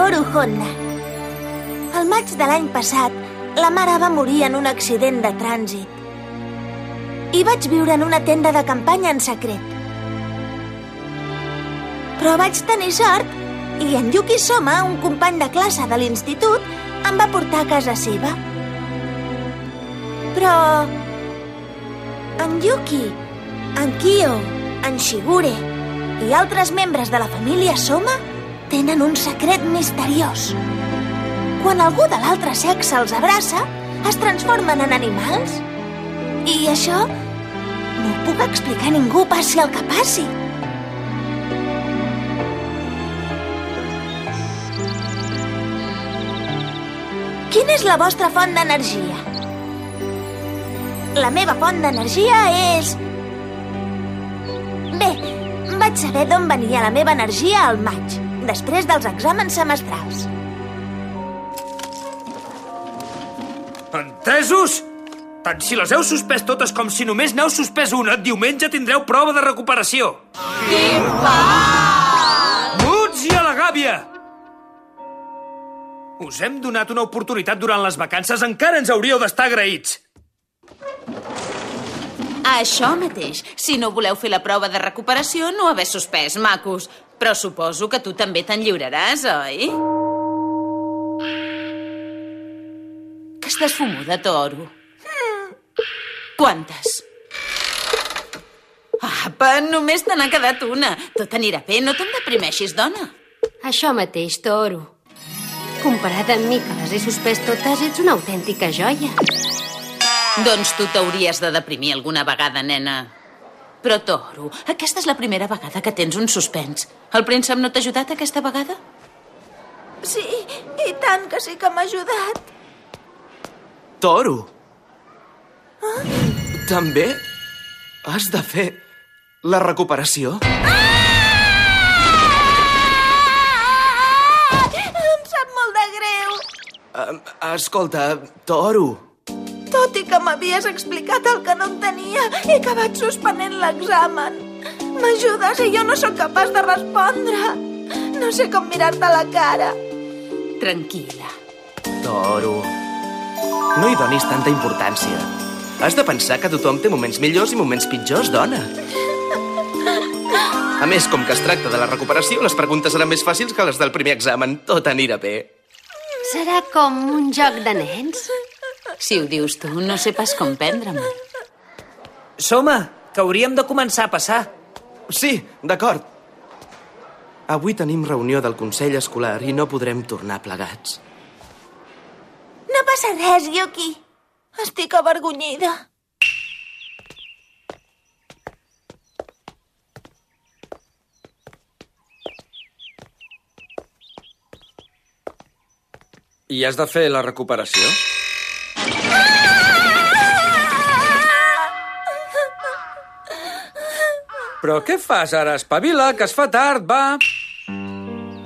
Toru Honda. El maig de l'any passat, la mare va morir en un accident de trànsit. I vaig viure en una tenda de campanya en secret. Però vaig tenir sort i en Yuki Soma, un company de classe de l'institut, em va portar a casa seva. Però... En Yuki, en Kyo, en Shigure i altres membres de la família Soma tenen un secret misteriós. Quan algú de l'altre sexe els abraça, es transformen en animals. I això no ho puc explicar a ningú, passi el que passi. Quina és la vostra font d'energia? La meva font d'energia és... Bé, vaig saber d'on venia la meva energia al maig, després dels exàmens semestrals. Entesos? Tant si les heu suspès totes com si només n'heu suspès una, diumenge tindreu prova de recuperació. Quin fart! Muts i a la gàbia! Us hem donat una oportunitat durant les vacances, encara ens hauríeu d'estar agraïts. Això mateix. Si no voleu fer la prova de recuperació, no haver suspès, macos. Però suposo que tu també te'n lliuraràs, oi? Que estàs fumuda, Toro? Quantes? Apa, només te n'ha quedat una. Tot anirà bé, no te'n deprimeixis, dona. Això mateix, Toro. Comparada amb mi, que les he suspès totes, ets una autèntica joia. Doncs tu t'hauries de deprimir alguna vegada, nena. Però, Toro, aquesta és la primera vegada que tens un suspens. El príncep no t'ha ajudat aquesta vegada? Sí, i tant que sí que m'ha ajudat. Toro! També has de fer la recuperació? Em sap molt de greu. Uh, escolta, Toro, que m'havies explicat el que no entenia i que vaig suspenent l'examen. M'ajudes i jo no sóc capaç de respondre. No sé com mirar-te a la cara. Tranquil·la. Toro, no hi donis tanta importància. Has de pensar que tothom té moments millors i moments pitjors, dona. A més, com que es tracta de la recuperació, les preguntes seran més fàcils que les del primer examen. Tot anirà bé. Serà com un joc de nens? Si ho dius tu, no sé pas com prendre-me. Soma, que hauríem de començar a passar. Sí, d'acord. Avui tenim reunió del Consell Escolar i no podrem tornar plegats. No passa res, Yuki. Estic avergonyida. I has de fer la recuperació? Però què fas ara? Espavila, que es fa tard, va!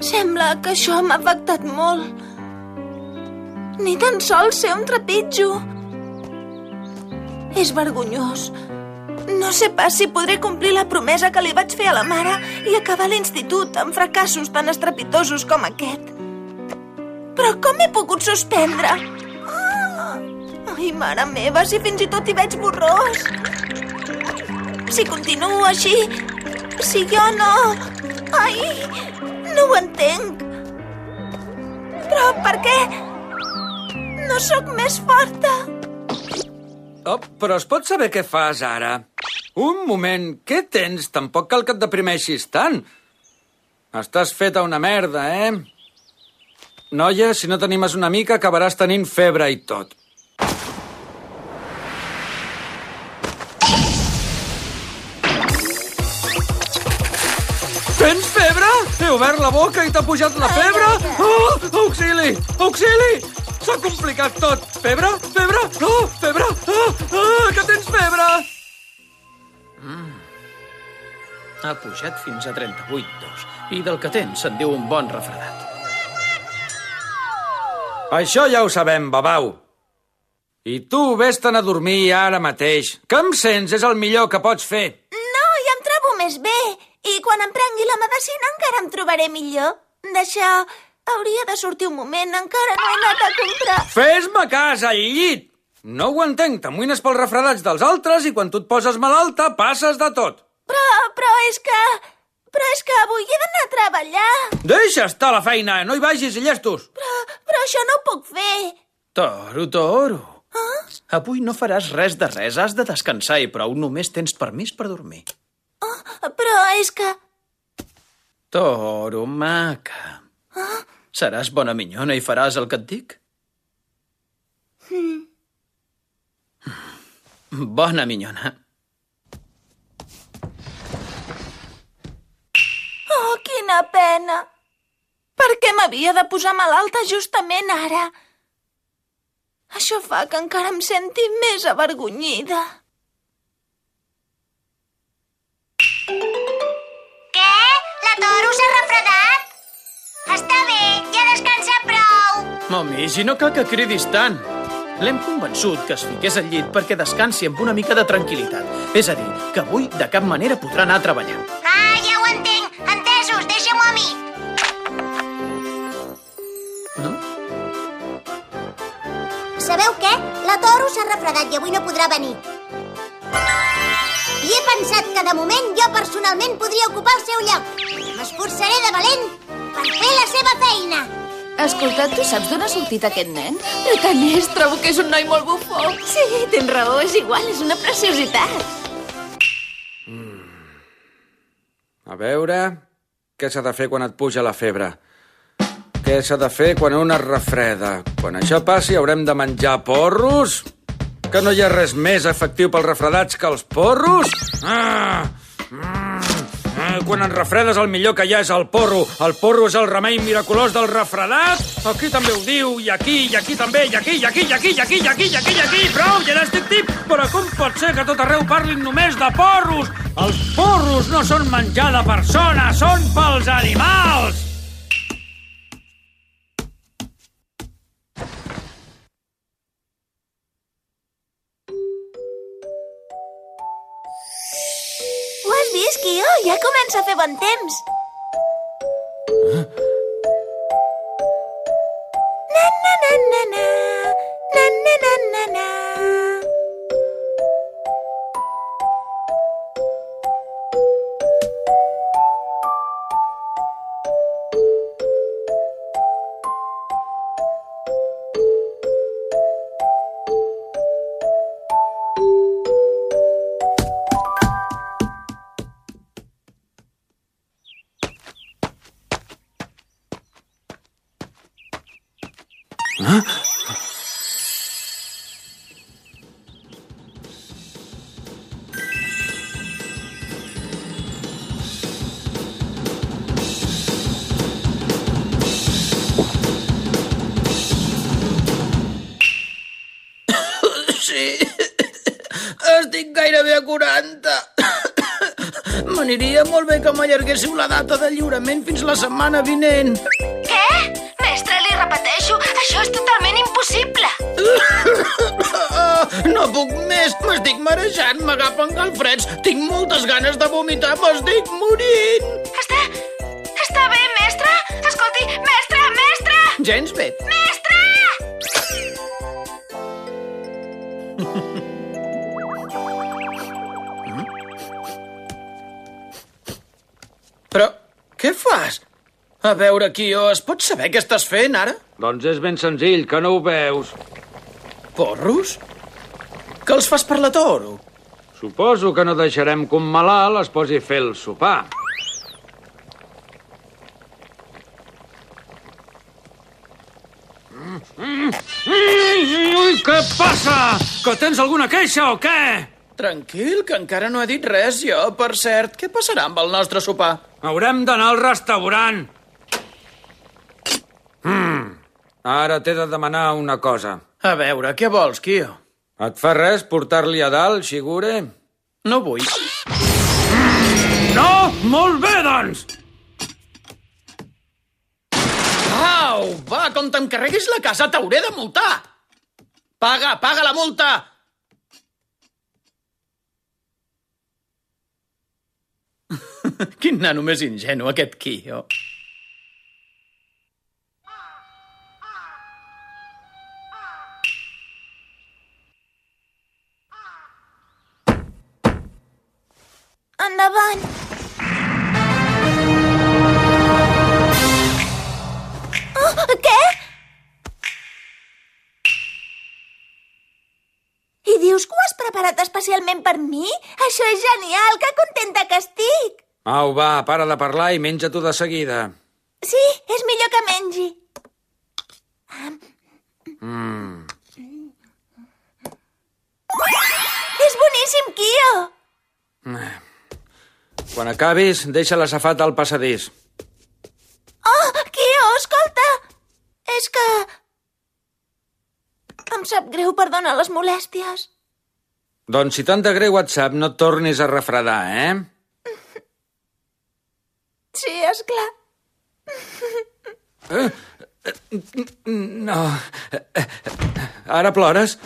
Sembla que això m'ha afectat molt. Ni tan sols ser un trepitjo. És vergonyós. No sé pas si podré complir la promesa que li vaig fer a la mare i acabar l'institut amb fracassos tan estrepitosos com aquest. Però com he pogut suspendre? Ah! Ai, mare meva, si fins i tot hi veig borrós. Si continuo així, si jo no... Ai, no ho entenc. Però per què? No sóc més forta. Oh, però es pot saber què fas ara? Un moment, què tens? Tampoc cal que et deprimeixis tant. Estàs feta una merda, eh? Noia, si no t'animes una mica, acabaràs tenint febre i tot. Tens febre? He obert la boca i t'ha pujat la febre? Oh, auxili! Auxili! S'ha complicat tot. Febre? Febre? Oh, febre! Oh, oh, que tens febre! Ha pujat fins a 38,2. I del que tens se'n diu un bon refredat. Això ja ho sabem, babau. I tu vés-te'n a dormir ara mateix. Que em sents és el millor que pots fer. No, ja em trobo més bé. I quan em prengui la medicina encara em trobaré millor. deixar... Hauria de sortir un moment, encara no he anat a comprar. Fes-me cas, al llit! No ho entenc, t'amoïnes pels refredats dels altres i quan tu et poses malalta passes de tot. Però, però és que... Però és que avui he d'anar a treballar. Deixa estar la feina, no hi vagis, llestos. Però, però això no ho puc fer. Toro, Toro. Ah? Avui no faràs res de res, has de descansar i prou, només tens permís per dormir. Oh, però és que... Toro, maca. Ah? Seràs bona minyona i faràs el que et dic? Mm. Bona minyona. Oh, quina pena! Per què m'havia de posar malalta justament ara? Això fa que encara em senti més avergonyida. Mami, si no cal que cridis tant. L'hem convençut que es fiqués al llit perquè descansi amb una mica de tranquil·litat. És a dir, que avui de cap manera podrà anar a treballar. Ah, ja ho entenc. Entesos, deixa-m'ho a mi. No? Sabeu què? La Toro s'ha refredat i avui no podrà venir. I he pensat que de moment jo personalment podria ocupar el seu lloc. M'esforçaré de valent per fer la seva feina. Escolta, tu saps d'on ha sortit aquest nen? Però tant és, trobo que és un noi molt bufó. Sí, tens raó, és igual, és una preciositat. A veure... Què s'ha de fer quan et puja la febre? Què s'ha de fer quan un es refreda? Quan això passi haurem de menjar porros? Que no hi ha res més efectiu pels refredats que els porros? Ah! Mm! Quan en refredes el millor que hi ha és el porro. El porro és el remei miraculós del refredat. Aquí també ho diu, i aquí, i aquí també, i aquí, i aquí, i aquí, i aquí, i aquí, i aquí, i aquí. Prou, ja n'estic tip! Però com pot ser que tot arreu parlin només de porros? Els porros no són menjar de persones, són pels animals! Vist, Kio? Ja comença a fer bon temps. Sí. Estic gairebé a 40. M'aniria molt bé que m'allarguéssiu la data de lliurament fins la setmana vinent. No puc més, m'estic marejant, m'agafen calfreds, tinc moltes ganes de vomitar, m'estic morint. Està... està bé, mestre? Escolti, mestre, mestre! Gens bé. Mestre! Però què fas? A veure, Kio, es pot saber què estàs fent ara? Doncs és ben senzill, que no ho veus. Porros? Que els fas per la toro? Suposo que no deixarem que un malalt es posi a fer el sopar. Ui, què passa? Que tens alguna queixa o què? Tranquil, que encara no he dit res, jo. Per cert, què passarà amb el nostre sopar? Haurem d'anar al restaurant. Mm. Ara t'he de demanar una cosa. A veure, què vols, Kio? Et fa res portar-li a dalt, Xigure? No vull. No? Molt bé, doncs! Au, va, com t'encarreguis la casa, t'hauré de multar! Paga, paga la multa! Quin nano més ingenu, aquest Kio. Endavant. Oh, què? I dius que ho has preparat especialment per mi? Això és genial, que contenta que estic! Au, va, para de parlar i menja-t'ho de seguida. Sí, és millor que mengi. Mm. És boníssim, Kio! Quan acabis, deixa la safata al passadís. Oh, Kio, escolta! És que... Em sap greu, perdona les molèsties. Doncs si tant de greu et sap, no et tornis a refredar, eh? Sí, és clar. No. Ara plores?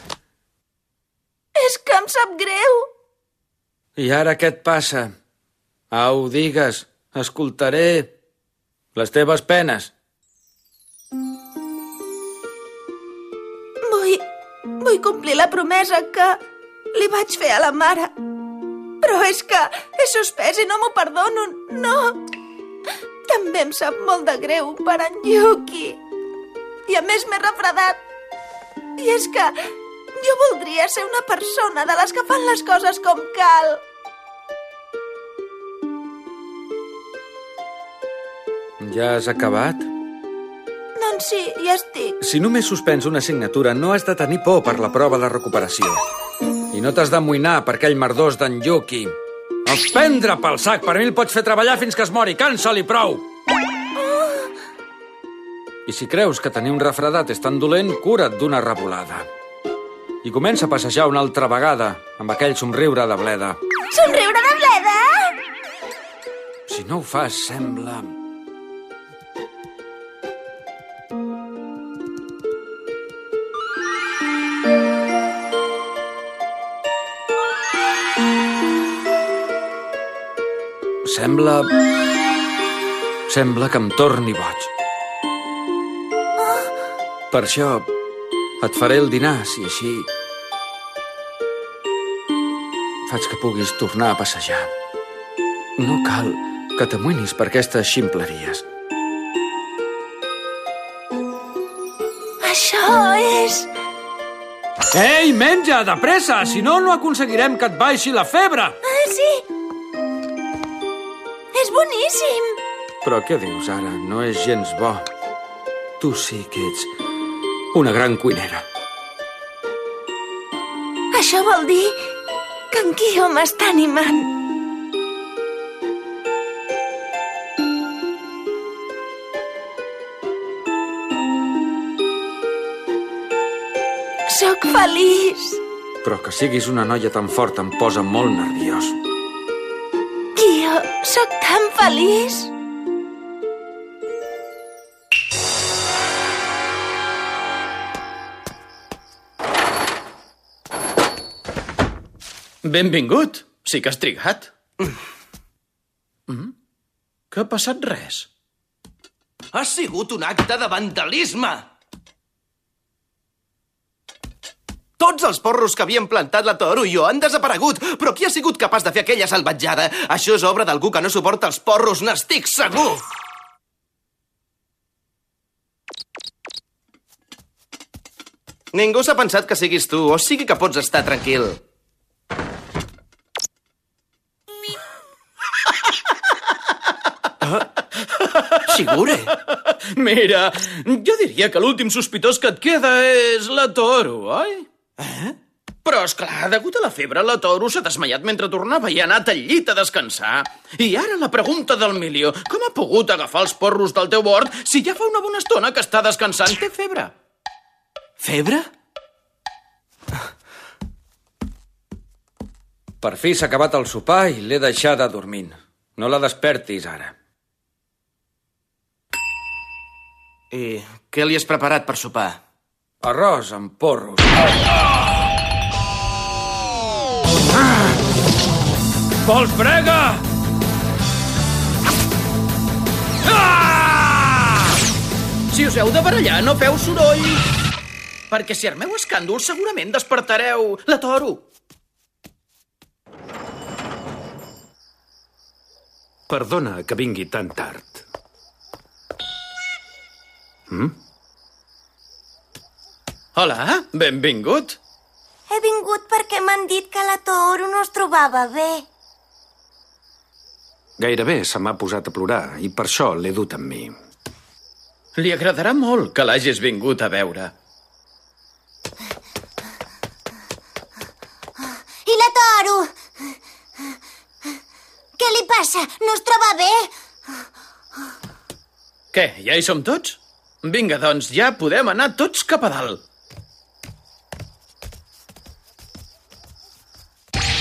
És que em sap greu. I ara què et passa? Au, digues, escoltaré les teves penes. Vull... vull complir la promesa que li vaig fer a la mare. Però és que he suspès i no m'ho perdono. No. També em sap molt de greu per en Yuki. I a més m'he refredat. I és que jo voldria ser una persona de les que fan les coses com cal. Ja has acabat? Doncs sí, ja estic. Si només suspens una assignatura, no has de tenir por per la prova de recuperació. I no t'has d'amoïnar per aquell merdós d'en Yuki. El prendre pel sac! Per mi el pots fer treballar fins que es mori. Cansa-li prou! I si creus que tenir un refredat és tan dolent, cura't d'una revolada. I comença a passejar una altra vegada amb aquell somriure de bleda. Somriure de bleda? Si no ho fas, sembla... Sembla... Sembla que em torni boig. Per això et faré el dinar, si així... Faig que puguis tornar a passejar. No cal que t'amoïnis per aquestes ximpleries. Això és... Ei, menja, de pressa! Si no, no aconseguirem que et baixi la febre! Ah, sí? Però què dius ara? No és gens bo. Tu sí que ets una gran cuinera. Això vol dir que en Kio m'està animant. Soc feliç. Però que siguis una noia tan forta em posa molt nerviós. Kio, sóc tan feliç. Benvingut. Sí que has trigat. Mm? Que ha passat res? Ha sigut un acte de vandalisme! Tots els porros que havien plantat la Toru i jo han desaparegut, però qui ha sigut capaç de fer aquella salvatjada? Això és obra d'algú que no suporta els porros, n'estic segur! Ningú s'ha pensat que siguis tu, o sigui que pots estar tranquil. Shigure! Mira, jo diria que l'últim sospitós que et queda és la Toro, oi? Eh? Però, és clar, degut a la febre, la Toro s'ha desmaiat mentre tornava i ha anat al llit a descansar. I ara la pregunta del milió. Com ha pogut agafar els porros del teu bord si ja fa una bona estona que està descansant? Té febre. Febre? Per fi s'ha acabat el sopar i l'he deixada dormint. No la despertis ara. I què li has preparat per sopar? Arròs amb porros. Vols brega? Si us heu de barallar, no feu soroll. Perquè si armeu escàndol, segurament despertareu la Toro. Perdona que vingui tan tard. Hola, benvingut. He vingut perquè m'han dit que la Toro no es trobava bé. Gairebé se m'ha posat a plorar i per això l'he dut amb mi. Li agradarà molt que l'hagis vingut a veure. I la Toro? Què li passa? No es troba bé? Què, ja hi som tots? Vinga, doncs ja podem anar tots cap a dalt.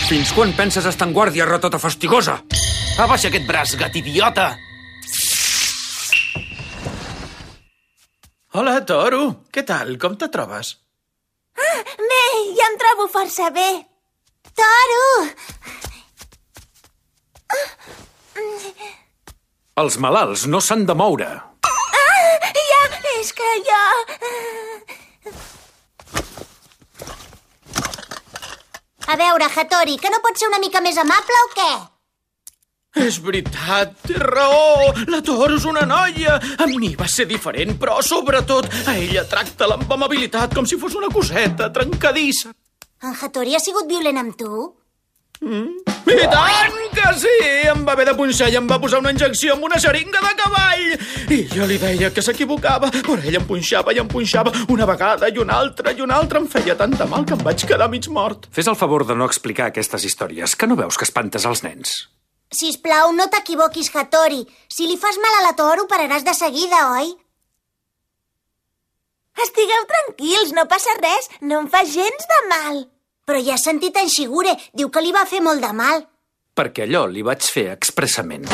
Fins quan penses estar en guàrdia, ratota fastigosa? Abaixa aquest braç, gat idiota! Hola, Toro. Què tal? Com te trobes? Bé, ja em trobo força bé. Toro! Els malalts no s'han de moure. És que jo... A veure, Hattori, que no pot ser una mica més amable o què? És veritat, té raó. La Toro és una noia. Amb mi va ser diferent, però sobretot a ella tracta-la amb amabilitat com si fos una coseta trencadissa. En Hattori ha sigut violent amb tu? I tant que sí! Em va haver de punxar i em va posar una injecció amb una xeringa de cavall. I jo li deia que s'equivocava, però ell em punxava i em punxava una vegada i una altra i una altra. Em feia tanta mal que em vaig quedar mig mort. Fes el favor de no explicar aquestes històries, que no veus que espantes els nens. Sisplau, no t'equivoquis, Hattori. Si li fas mal a la Toro, pararàs de seguida, oi? Estigueu tranquils, no passa res. No em fa gens de mal. Però ja has sentit en Shigure. Diu que li va fer molt de mal. Perquè allò li vaig fer expressament.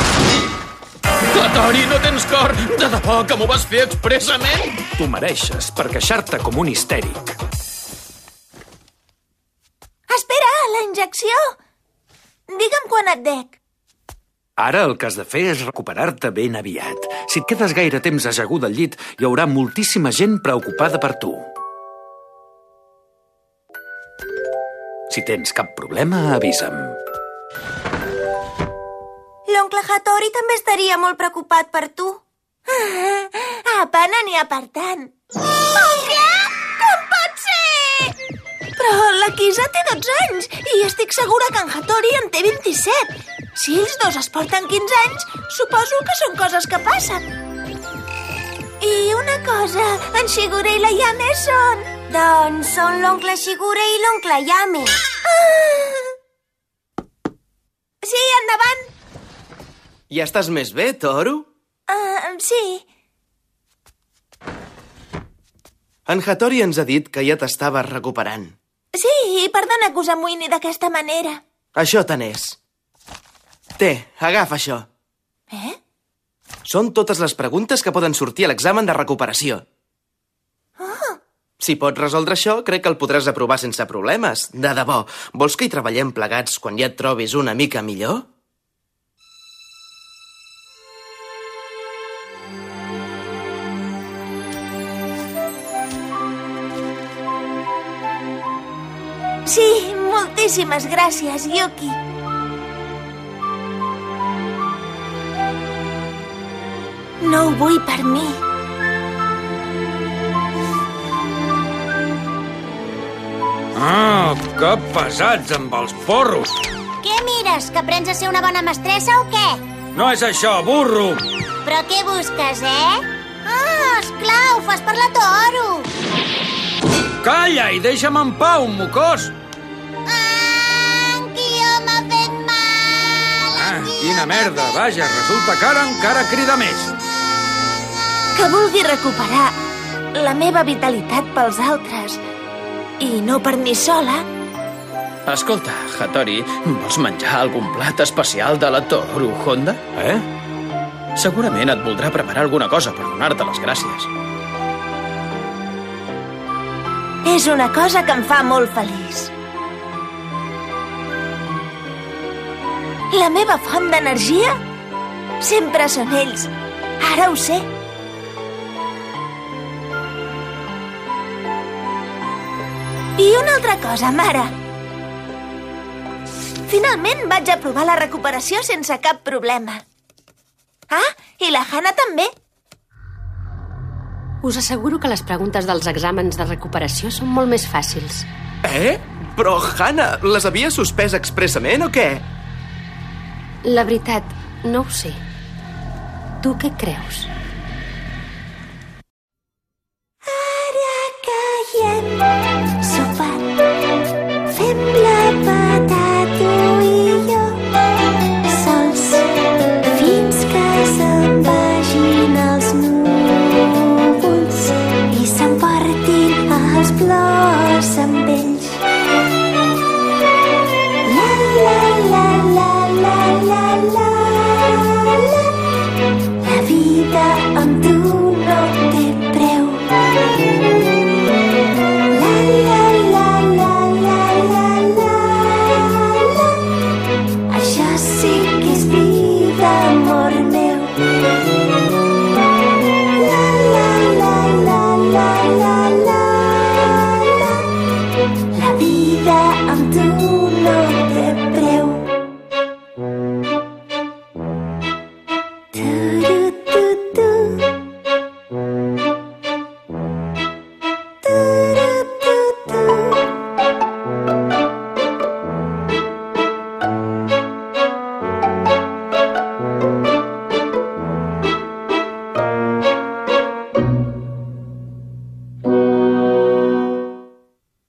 Tori, no tens cor! De debò que m'ho vas fer expressament? Tu mereixes per queixar-te com un histèric. Espera, la injecció. Digue'm quan et dec. Ara el que has de fer és recuperar-te ben aviat. Si et quedes gaire temps ajaguda al llit, hi haurà moltíssima gent preocupada per tu. Si tens cap problema, avisa'm. L'oncle Hattori també estaria molt preocupat per tu. Ah, apa, no n'hi ha per tant. Oncle! Com pot ser? Però la Kisa té 12 anys i estic segura que en Hattori en té 27. Si ells dos es porten 15 anys, suposo que són coses que passen. I una cosa, en Shigure i la Yame són... Doncs són l'oncle Shigure i l'oncle Yame. Ah! Sí, endavant. Ja estàs més bé, Toro? Uh, sí. En Hattori ens ha dit que ja t'estaves recuperant. Sí, i perdona que us amoïni d'aquesta manera. Això te n'és. Té, agafa això. Eh? Són totes les preguntes que poden sortir a l'examen de recuperació. Si pots resoldre això, crec que el podràs aprovar sense problemes. De debò, vols que hi treballem plegats quan ja et trobis una mica millor? Sí, moltíssimes gràcies, Yuki. No ho vull per mi. Ah, que pesats amb els porros! Què mires? Que aprens a ser una bona mestressa o què? No és això, burro! Però què busques, eh? Ah, esclar, ho fas per la Toro. Calla i deixa'm en pau, mocós! Ah, m'ha fet mal. Ah, quina merda! Vaja, resulta que ara encara crida més. Que vulgui recuperar la meva vitalitat pels altres i no per mi sola. Escolta, Hattori, vols menjar algun plat especial de la Toru Honda? Eh? Segurament et voldrà preparar alguna cosa per donar-te les gràcies. És una cosa que em fa molt feliç. La meva font d'energia sempre són ells. Ara ho sé. I una altra cosa, mare. Finalment vaig aprovar la recuperació sense cap problema. Ah, i la Hannah també. Us asseguro que les preguntes dels exàmens de recuperació són molt més fàcils. Eh? Però, Hannah, les havia suspès expressament o què? La veritat, no ho sé. Tu què creus? Ara que